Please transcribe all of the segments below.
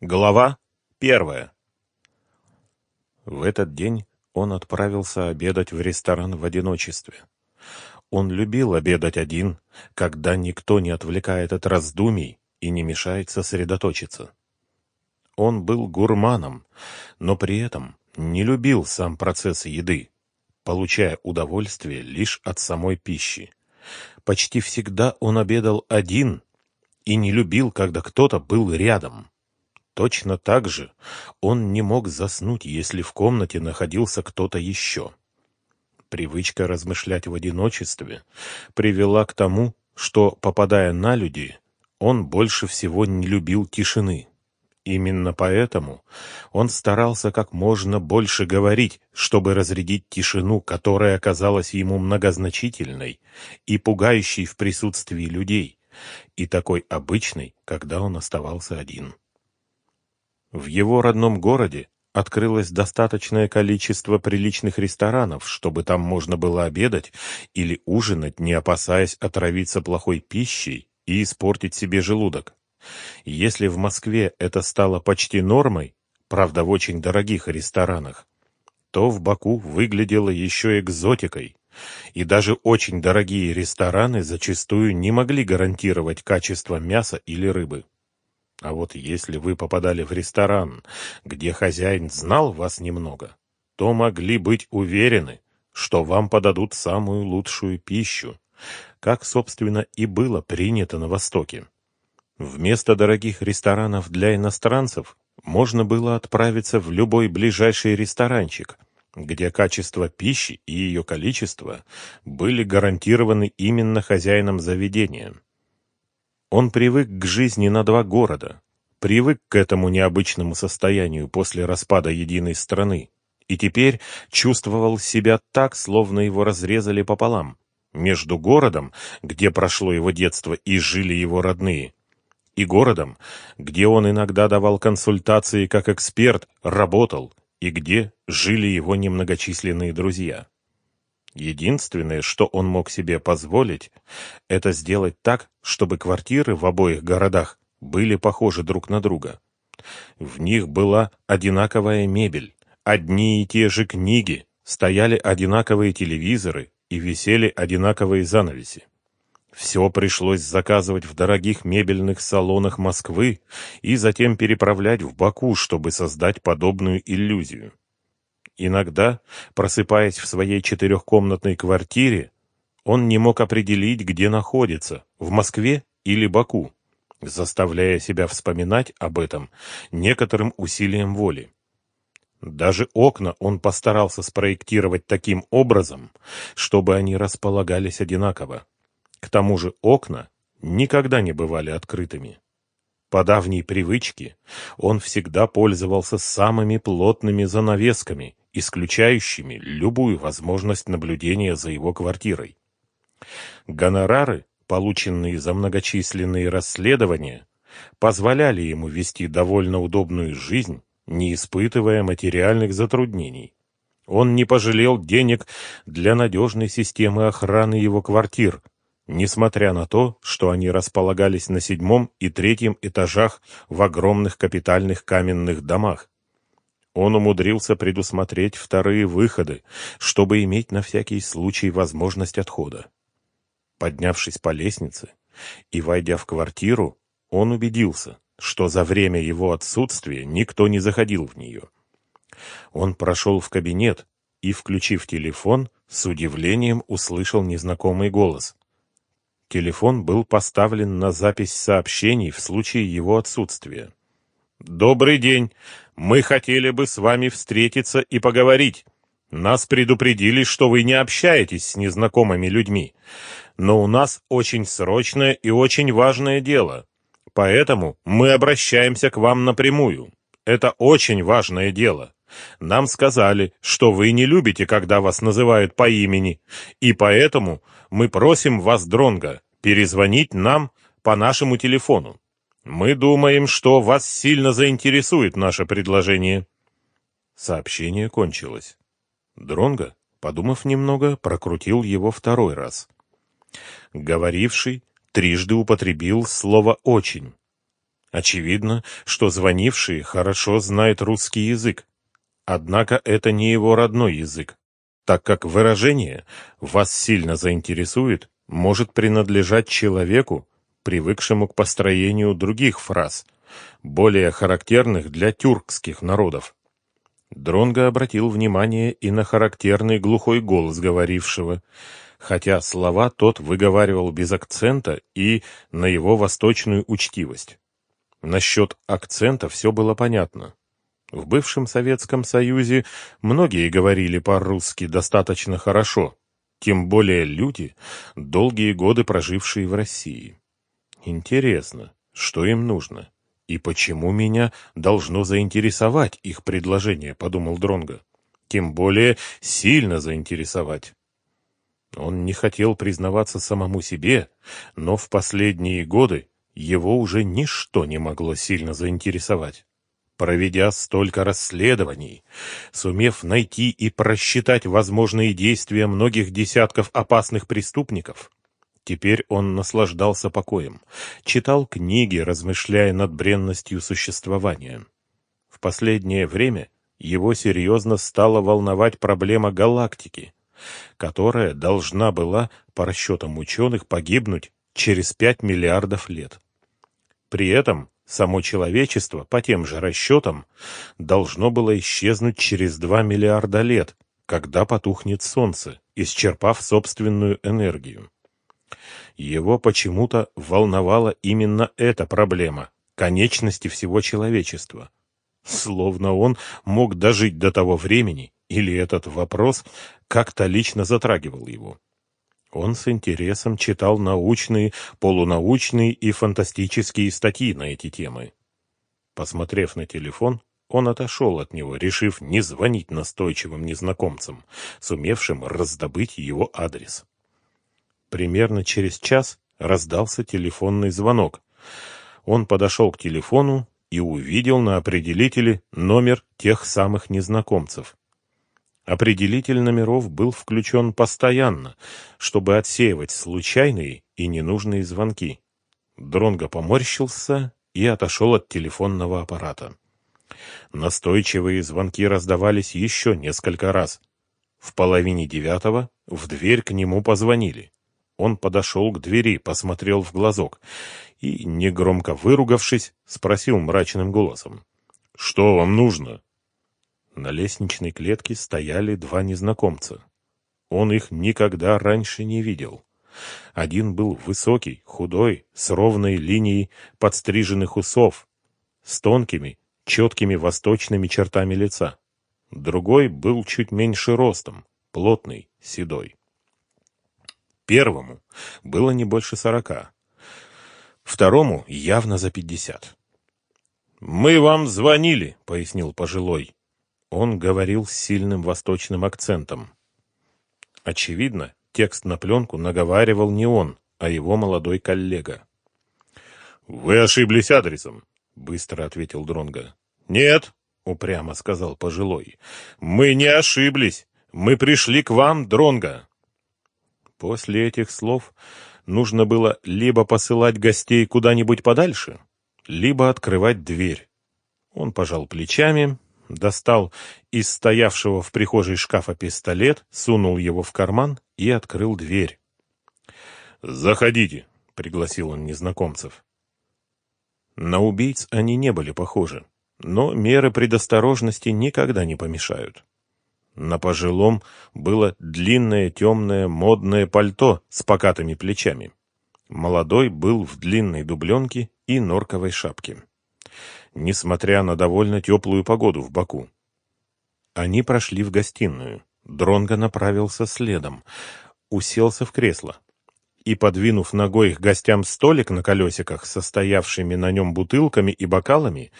Глава первая. В этот день он отправился обедать в ресторан в одиночестве. Он любил обедать один, когда никто не отвлекает от раздумий и не мешает сосредоточиться. Он был гурманом, но при этом не любил сам процесс еды, получая удовольствие лишь от самой пищи. Почти всегда он обедал один и не любил, когда кто-то был рядом. Точно так же он не мог заснуть, если в комнате находился кто-то еще. Привычка размышлять в одиночестве привела к тому, что, попадая на люди, он больше всего не любил тишины. Именно поэтому он старался как можно больше говорить, чтобы разрядить тишину, которая оказалась ему многозначительной и пугающей в присутствии людей, и такой обычной, когда он оставался один. В его родном городе открылось достаточное количество приличных ресторанов, чтобы там можно было обедать или ужинать, не опасаясь отравиться плохой пищей и испортить себе желудок. Если в Москве это стало почти нормой, правда в очень дорогих ресторанах, то в Баку выглядело еще экзотикой, и даже очень дорогие рестораны зачастую не могли гарантировать качество мяса или рыбы. А вот если вы попадали в ресторан, где хозяин знал вас немного, то могли быть уверены, что вам подадут самую лучшую пищу, как, собственно, и было принято на Востоке. Вместо дорогих ресторанов для иностранцев можно было отправиться в любой ближайший ресторанчик, где качество пищи и ее количество были гарантированы именно хозяином заведения. Он привык к жизни на два города, привык к этому необычному состоянию после распада единой страны, и теперь чувствовал себя так, словно его разрезали пополам, между городом, где прошло его детство и жили его родные, и городом, где он иногда давал консультации как эксперт, работал, и где жили его немногочисленные друзья. Единственное, что он мог себе позволить, это сделать так, чтобы квартиры в обоих городах были похожи друг на друга. В них была одинаковая мебель, одни и те же книги, стояли одинаковые телевизоры и висели одинаковые занавеси. Все пришлось заказывать в дорогих мебельных салонах Москвы и затем переправлять в Баку, чтобы создать подобную иллюзию. Иногда, просыпаясь в своей четырехкомнатной квартире, он не мог определить, где находится, в Москве или Баку, заставляя себя вспоминать об этом некоторым усилием воли. Даже окна он постарался спроектировать таким образом, чтобы они располагались одинаково. К тому же окна никогда не бывали открытыми. По давней привычке он всегда пользовался самыми плотными занавесками, исключающими любую возможность наблюдения за его квартирой. Гонорары, полученные за многочисленные расследования, позволяли ему вести довольно удобную жизнь, не испытывая материальных затруднений. Он не пожалел денег для надежной системы охраны его квартир – несмотря на то, что они располагались на седьмом и третьем этажах в огромных капитальных каменных домах. Он умудрился предусмотреть вторые выходы, чтобы иметь на всякий случай возможность отхода. Поднявшись по лестнице и войдя в квартиру, он убедился, что за время его отсутствия никто не заходил в нее. Он прошел в кабинет и, включив телефон, с удивлением услышал незнакомый голос. Телефон был поставлен на запись сообщений в случае его отсутствия. «Добрый день. Мы хотели бы с вами встретиться и поговорить. Нас предупредили, что вы не общаетесь с незнакомыми людьми. Но у нас очень срочное и очень важное дело. Поэтому мы обращаемся к вам напрямую. Это очень важное дело. Нам сказали, что вы не любите, когда вас называют по имени, и поэтому мы просим вас, Дронга, перезвонить нам по нашему телефону. Мы думаем, что вас сильно заинтересует наше предложение. Сообщение кончилось. Дронга, подумав немного, прокрутил его второй раз. Говоривший трижды употребил слово «очень». Очевидно, что звонивший хорошо знает русский язык. Однако это не его родной язык, так как выражение «вас сильно заинтересует» может принадлежать человеку, привыкшему к построению других фраз, более характерных для тюркских народов. Дронго обратил внимание и на характерный глухой голос говорившего, хотя слова тот выговаривал без акцента и на его восточную учтивость. Насчет акцента все было понятно. В бывшем Советском Союзе многие говорили по-русски достаточно хорошо, тем более люди, долгие годы прожившие в России. Интересно, что им нужно? И почему меня должно заинтересовать их предложение, подумал Дронга. Тем более сильно заинтересовать. Он не хотел признаваться самому себе, но в последние годы его уже ничто не могло сильно заинтересовать. Проведя столько расследований, сумев найти и просчитать возможные действия многих десятков опасных преступников, теперь он наслаждался покоем, читал книги, размышляя над бренностью существования. В последнее время его серьезно стала волновать проблема галактики, которая должна была, по расчетам ученых, погибнуть через 5 миллиардов лет. При этом Само человечество, по тем же расчетам, должно было исчезнуть через 2 миллиарда лет, когда потухнет Солнце, исчерпав собственную энергию. Его почему-то волновала именно эта проблема – конечности всего человечества. Словно он мог дожить до того времени, или этот вопрос как-то лично затрагивал его. Он с интересом читал научные, полунаучные и фантастические статьи на эти темы. Посмотрев на телефон, он отошел от него, решив не звонить настойчивым незнакомцам, сумевшим раздобыть его адрес. Примерно через час раздался телефонный звонок. Он подошел к телефону и увидел на определителе номер тех самых незнакомцев. Определитель номеров был включен постоянно, чтобы отсеивать случайные и ненужные звонки. Дронго поморщился и отошел от телефонного аппарата. Настойчивые звонки раздавались еще несколько раз. В половине девятого в дверь к нему позвонили. Он подошел к двери, посмотрел в глазок и, негромко выругавшись, спросил мрачным голосом. «Что вам нужно?» На лестничной клетке стояли два незнакомца. Он их никогда раньше не видел. Один был высокий, худой, с ровной линией подстриженных усов, с тонкими, четкими восточными чертами лица. Другой был чуть меньше ростом, плотный, седой. Первому было не больше сорока, второму явно за пятьдесят. «Мы вам звонили», — пояснил пожилой. Он говорил с сильным восточным акцентом. Очевидно, текст на пленку наговаривал не он, а его молодой коллега. «Вы ошиблись адресом», — быстро ответил Дронга. «Нет», — упрямо сказал пожилой. «Мы не ошиблись. Мы пришли к вам, Дронга». После этих слов нужно было либо посылать гостей куда-нибудь подальше, либо открывать дверь. Он пожал плечами достал из стоявшего в прихожей шкафа пистолет, сунул его в карман и открыл дверь. «Заходите», — пригласил он незнакомцев. На убийц они не были похожи, но меры предосторожности никогда не помешают. На пожилом было длинное темное модное пальто с покатыми плечами. Молодой был в длинной дубленке и норковой шапке несмотря на довольно теплую погоду в Баку. Они прошли в гостиную. Дронго направился следом, уселся в кресло и, подвинув ногой к гостям столик на колесиках, состоявшими на нем бутылками и бокалами,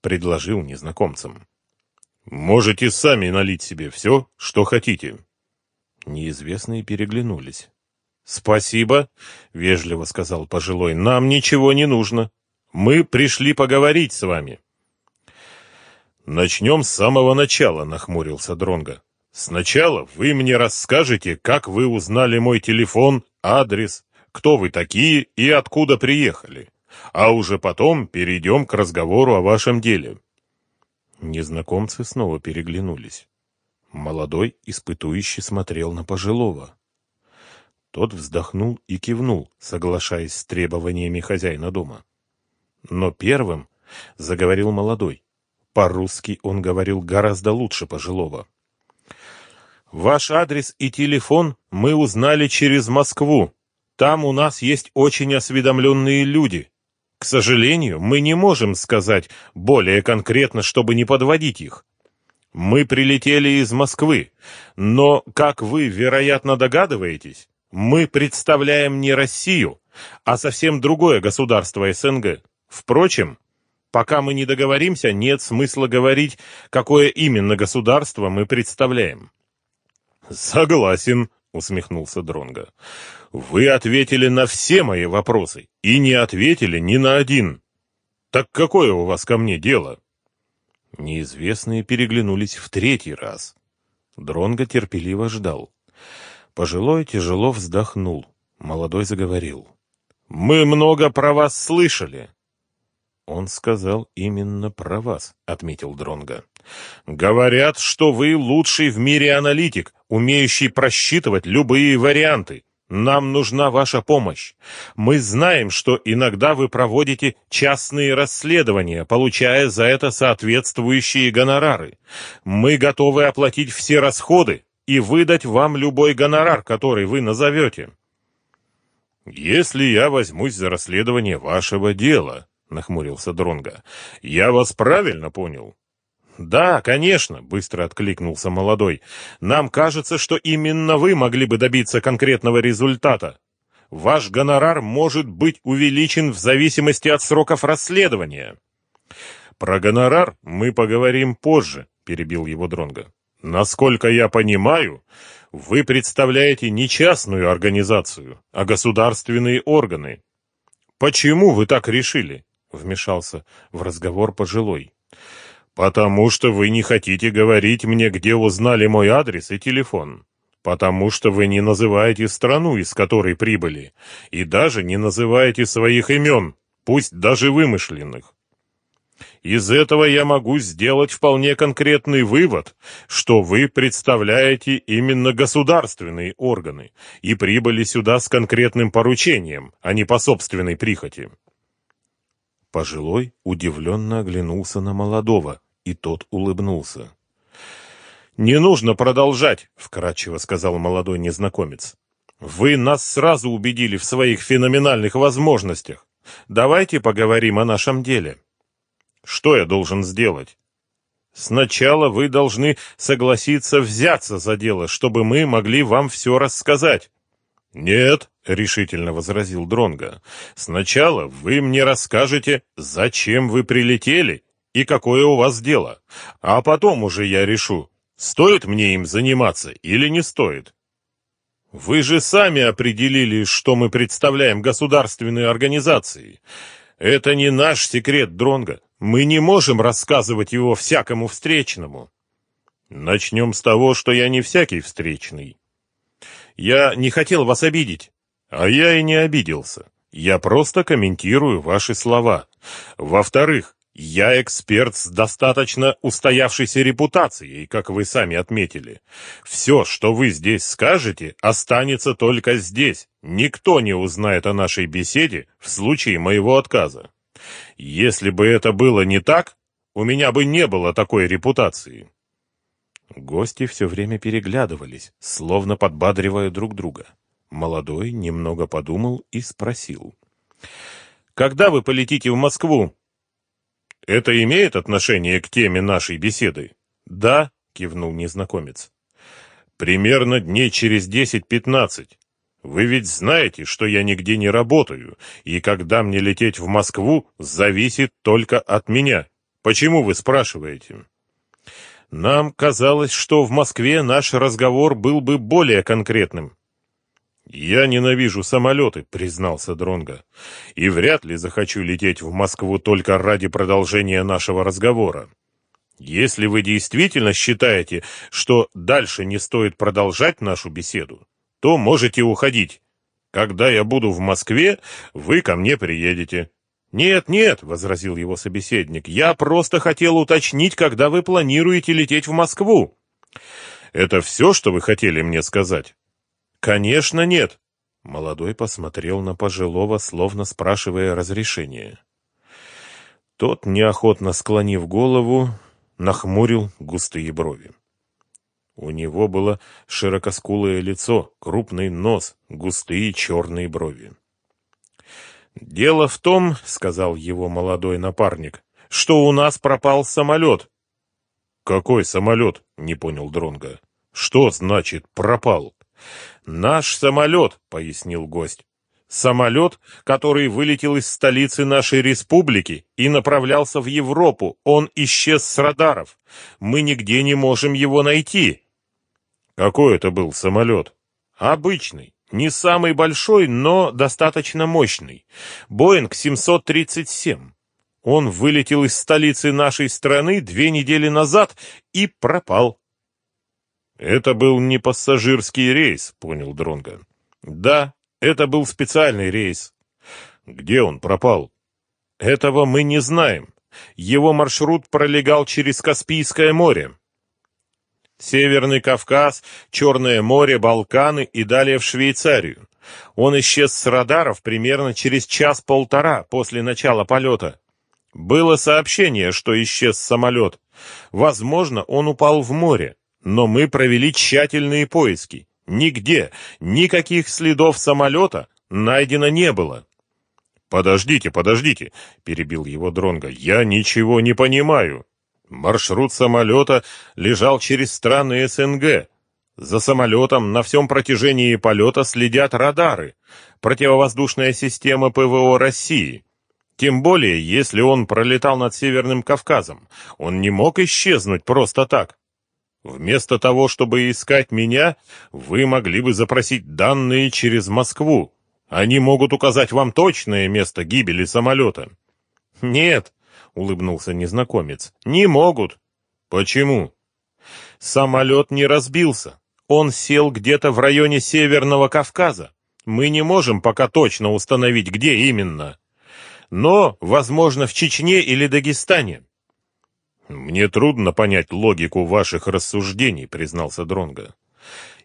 предложил незнакомцам. «Можете сами налить себе все, что хотите». Неизвестные переглянулись. «Спасибо», — вежливо сказал пожилой, — «нам ничего не нужно». Мы пришли поговорить с вами. Начнем с самого начала, нахмурился Дронга. Сначала вы мне расскажете, как вы узнали мой телефон, адрес, кто вы такие и откуда приехали. а уже потом перейдем к разговору о вашем деле». Незнакомцы снова переглянулись. Молодой, испытующий, смотрел на пожилого. Тот вздохнул и кивнул, соглашаясь с требованиями хозяина дома. Но первым заговорил молодой. По-русски он говорил гораздо лучше пожилого. «Ваш адрес и телефон мы узнали через Москву. Там у нас есть очень осведомленные люди. К сожалению, мы не можем сказать более конкретно, чтобы не подводить их. Мы прилетели из Москвы, но, как вы, вероятно, догадываетесь, мы представляем не Россию, а совсем другое государство СНГ. Впрочем, пока мы не договоримся, нет смысла говорить, какое именно государство мы представляем. Согласен, усмехнулся Дронга. Вы ответили на все мои вопросы и не ответили ни на один. Так какое у вас ко мне дело? Неизвестные переглянулись в третий раз. Дронго терпеливо ждал. Пожилой тяжело вздохнул. Молодой заговорил. «Мы много про вас слышали». «Он сказал именно про вас», — отметил Дронга. «Говорят, что вы лучший в мире аналитик, умеющий просчитывать любые варианты. Нам нужна ваша помощь. Мы знаем, что иногда вы проводите частные расследования, получая за это соответствующие гонорары. Мы готовы оплатить все расходы и выдать вам любой гонорар, который вы назовете. Если я возьмусь за расследование вашего дела, нахмурился Дронга, я вас правильно понял? «Да, конечно», — быстро откликнулся молодой. «Нам кажется, что именно вы могли бы добиться конкретного результата. Ваш гонорар может быть увеличен в зависимости от сроков расследования». «Про гонорар мы поговорим позже», — перебил его Дронга. «Насколько я понимаю, вы представляете не частную организацию, а государственные органы». «Почему вы так решили?» — вмешался в разговор пожилой. «Потому что вы не хотите говорить мне, где узнали мой адрес и телефон. Потому что вы не называете страну, из которой прибыли, и даже не называете своих имен, пусть даже вымышленных. Из этого я могу сделать вполне конкретный вывод, что вы представляете именно государственные органы и прибыли сюда с конкретным поручением, а не по собственной прихоти. Пожилой удивленно оглянулся на молодого, и тот улыбнулся. «Не нужно продолжать», — вкратчиво сказал молодой незнакомец. «Вы нас сразу убедили в своих феноменальных возможностях. Давайте поговорим о нашем деле. Что я должен сделать?» «Сначала вы должны согласиться взяться за дело, чтобы мы могли вам все рассказать». «Нет», — решительно возразил Дронга. «Сначала вы мне расскажете, зачем вы прилетели и какое у вас дело, а потом уже я решу, стоит мне им заниматься или не стоит». «Вы же сами определили, что мы представляем государственные организации. Это не наш секрет, Дронга. Мы не можем рассказывать его всякому встречному». «Начнем с того, что я не всякий встречный». Я не хотел вас обидеть. А я и не обиделся. Я просто комментирую ваши слова. Во-вторых, я эксперт с достаточно устоявшейся репутацией, как вы сами отметили. Все, что вы здесь скажете, останется только здесь. Никто не узнает о нашей беседе в случае моего отказа. Если бы это было не так, у меня бы не было такой репутации. Гости все время переглядывались, словно подбадривая друг друга. Молодой немного подумал и спросил. «Когда вы полетите в Москву?» «Это имеет отношение к теме нашей беседы?» «Да», — кивнул незнакомец. «Примерно дней через десять-пятнадцать. Вы ведь знаете, что я нигде не работаю, и когда мне лететь в Москву, зависит только от меня. Почему вы спрашиваете?» Нам казалось, что в Москве наш разговор был бы более конкретным. Я ненавижу самолеты, признался Дронга, и вряд ли захочу лететь в Москву только ради продолжения нашего разговора. Если вы действительно считаете, что дальше не стоит продолжать нашу беседу, то можете уходить. Когда я буду в Москве, вы ко мне приедете. «Нет, нет», — возразил его собеседник, — «я просто хотел уточнить, когда вы планируете лететь в Москву». «Это все, что вы хотели мне сказать?» «Конечно нет». Молодой посмотрел на пожилого, словно спрашивая разрешения. Тот, неохотно склонив голову, нахмурил густые брови. У него было широкоскулое лицо, крупный нос, густые черные брови. «Дело в том, — сказал его молодой напарник, — что у нас пропал самолет». «Какой самолет?» — не понял Дронга. «Что значит пропал?» «Наш самолет», — пояснил гость. «Самолет, который вылетел из столицы нашей республики и направлялся в Европу. Он исчез с радаров. Мы нигде не можем его найти». «Какой это был самолет?» «Обычный. Не самый большой, но достаточно мощный. Боинг 737. Он вылетел из столицы нашей страны две недели назад и пропал. Это был не пассажирский рейс, понял Дронга. Да, это был специальный рейс. Где он пропал? Этого мы не знаем. Его маршрут пролегал через Каспийское море. Северный Кавказ, Черное море, Балканы и далее в Швейцарию. Он исчез с радаров примерно через час-полтора после начала полета. Было сообщение, что исчез самолет. Возможно, он упал в море, но мы провели тщательные поиски. Нигде, никаких следов самолета найдено не было. «Подождите, подождите», — перебил его Дронга. «Я ничего не понимаю. Маршрут самолета лежал через страны СНГ. За самолетом на всем протяжении полета следят радары, противовоздушная система ПВО России. Тем более, если он пролетал над Северным Кавказом, он не мог исчезнуть просто так. Вместо того, чтобы искать меня, вы могли бы запросить данные через Москву. Они могут указать вам точное место гибели самолета. Нет, — улыбнулся незнакомец. «Не могут». «Почему?» «Самолет не разбился. Он сел где-то в районе Северного Кавказа. Мы не можем пока точно установить, где именно. Но, возможно, в Чечне или Дагестане». «Мне трудно понять логику ваших рассуждений», — признался Дронга.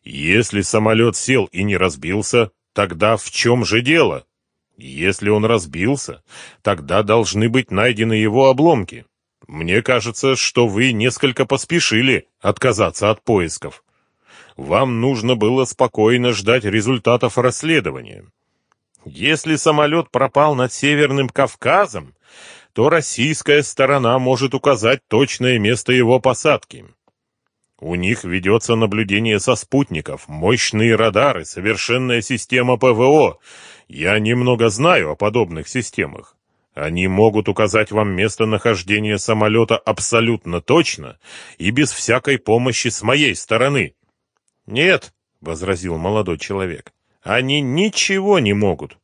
«Если самолет сел и не разбился, тогда в чем же дело?» Если он разбился, тогда должны быть найдены его обломки. Мне кажется, что вы несколько поспешили отказаться от поисков. Вам нужно было спокойно ждать результатов расследования. Если самолет пропал над Северным Кавказом, то российская сторона может указать точное место его посадки. У них ведется наблюдение со спутников, мощные радары, совершенная система ПВО. Я немного знаю о подобных системах. Они могут указать вам местонахождение самолета абсолютно точно и без всякой помощи с моей стороны. Нет, возразил молодой человек. Они ничего не могут.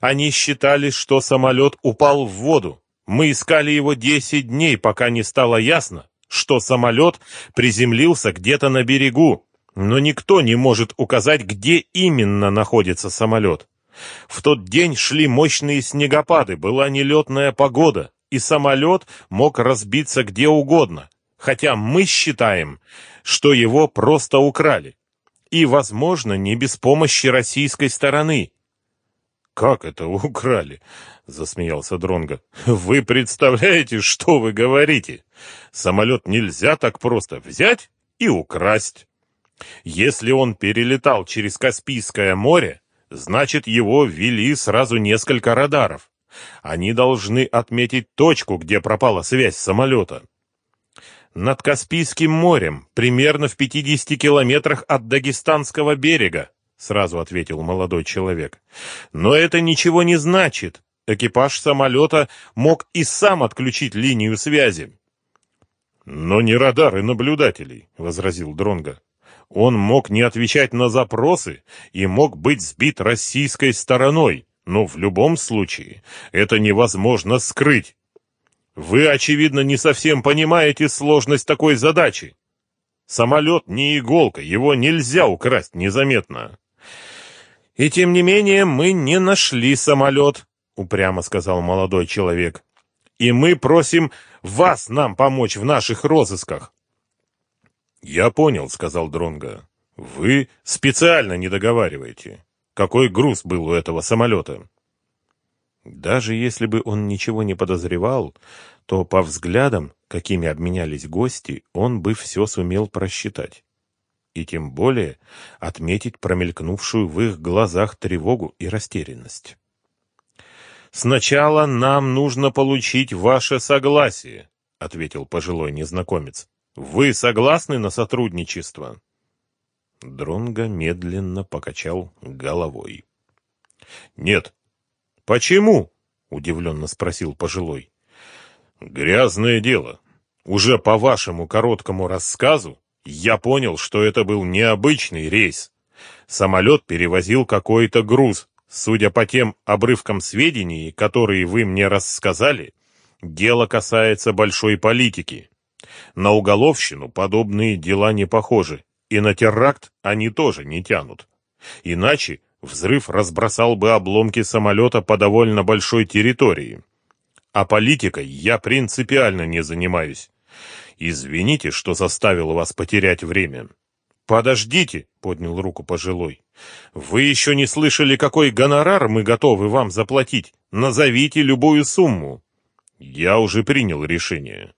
Они считали, что самолет упал в воду. Мы искали его десять дней, пока не стало ясно, что самолет приземлился где-то на берегу, но никто не может указать, где именно находится самолет. В тот день шли мощные снегопады, была нелетная погода, и самолет мог разбиться где угодно, хотя мы считаем, что его просто украли. И, возможно, не без помощи российской стороны. «Как это украли?» — засмеялся Дронго. «Вы представляете, что вы говорите? Самолет нельзя так просто взять и украсть. Если он перелетал через Каспийское море, значит его ввели сразу несколько радаров. Они должны отметить точку, где пропала связь самолета. Над Каспийским морем, примерно в 50 километрах от Дагестанского берега, сразу ответил молодой человек. Но это ничего не значит. Экипаж самолета мог и сам отключить линию связи. Но не радары наблюдателей, возразил Дронга. Он мог не отвечать на запросы и мог быть сбит российской стороной, но в любом случае это невозможно скрыть. Вы, очевидно, не совсем понимаете сложность такой задачи. Самолет не иголка, его нельзя украсть незаметно. И тем не менее мы не нашли самолет, упрямо сказал молодой человек. «И мы просим вас нам помочь в наших розысках». «Я понял», — сказал Дронга. «Вы специально не договариваете. Какой груз был у этого самолета?» Даже если бы он ничего не подозревал, то по взглядам, какими обменялись гости, он бы все сумел просчитать. И тем более отметить промелькнувшую в их глазах тревогу и растерянность. «Сначала нам нужно получить ваше согласие», — ответил пожилой незнакомец. «Вы согласны на сотрудничество?» Дронго медленно покачал головой. «Нет». «Почему?» — удивленно спросил пожилой. «Грязное дело. Уже по вашему короткому рассказу я понял, что это был необычный рейс. Самолет перевозил какой-то груз, Судя по тем обрывкам сведений, которые вы мне рассказали, дело касается большой политики. На уголовщину подобные дела не похожи, и на теракт они тоже не тянут. Иначе взрыв разбросал бы обломки самолета по довольно большой территории. А политикой я принципиально не занимаюсь. Извините, что заставил вас потерять время. «Подождите!» — поднял руку пожилой. «Вы еще не слышали, какой гонорар мы готовы вам заплатить? Назовите любую сумму!» «Я уже принял решение».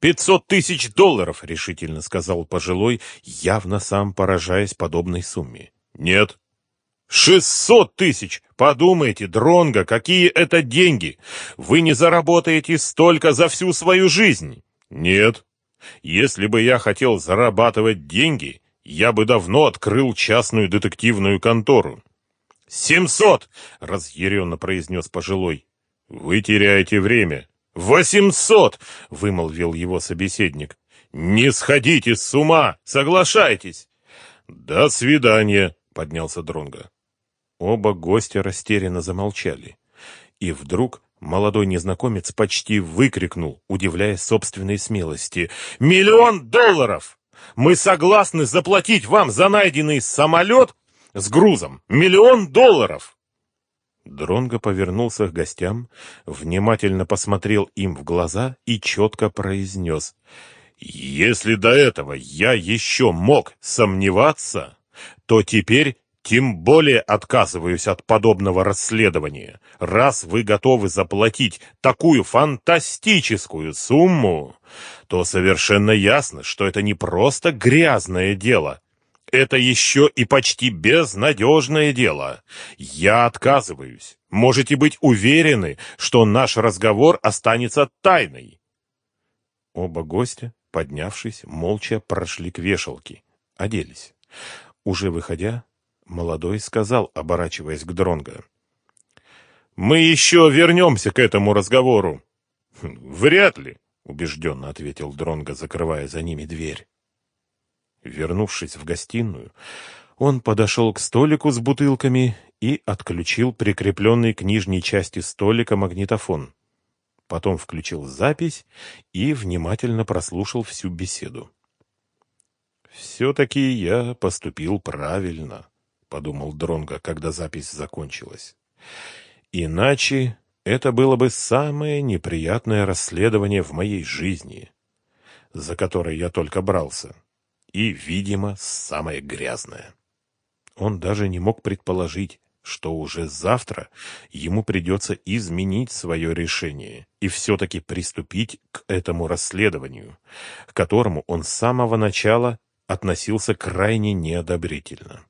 «Пятьсот тысяч долларов!» — решительно сказал пожилой, явно сам поражаясь подобной сумме. «Нет». «Шестьсот тысяч! Подумайте, Дронго, какие это деньги! Вы не заработаете столько за всю свою жизнь!» «Нет. Если бы я хотел зарабатывать деньги, я бы давно открыл частную детективную контору. «Семьсот!» — разъяренно произнес пожилой. «Вы теряете время». «Восемьсот!» — вымолвил его собеседник. «Не сходите с ума! Соглашайтесь!» «До свидания!» — поднялся Дронго. Оба гостя растерянно замолчали. И вдруг молодой незнакомец почти выкрикнул, удивляясь собственной смелости. «Миллион долларов!» Мы согласны заплатить вам за найденный самолет с грузом миллион долларов. Дронго повернулся к гостям, внимательно посмотрел им в глаза и четко произнес. «Если до этого я еще мог сомневаться, то теперь тем более отказываюсь от подобного расследования. Раз вы готовы заплатить такую фантастическую сумму, то совершенно ясно, что это не просто грязное дело. Это еще и почти безнадежное дело. Я отказываюсь. Можете быть уверены, что наш разговор останется тайной. Оба гостя, поднявшись, молча прошли к вешалке, оделись. Уже выходя, Молодой сказал, оборачиваясь к Дронго. «Мы еще вернемся к этому разговору». «Вряд ли», — убежденно ответил Дронго, закрывая за ними дверь. Вернувшись в гостиную, он подошел к столику с бутылками и отключил прикрепленный к нижней части столика магнитофон. Потом включил запись и внимательно прослушал всю беседу. «Все-таки я поступил правильно», подумал Дронго, когда запись закончилась. Иначе это было бы самое неприятное расследование в моей жизни, за которое я только брался, и, видимо, самое грязное. Он даже не мог предположить, что уже завтра ему придется изменить свое решение и все-таки приступить к этому расследованию, к которому он с самого начала относился крайне неодобрительно.